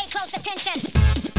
pay close attention.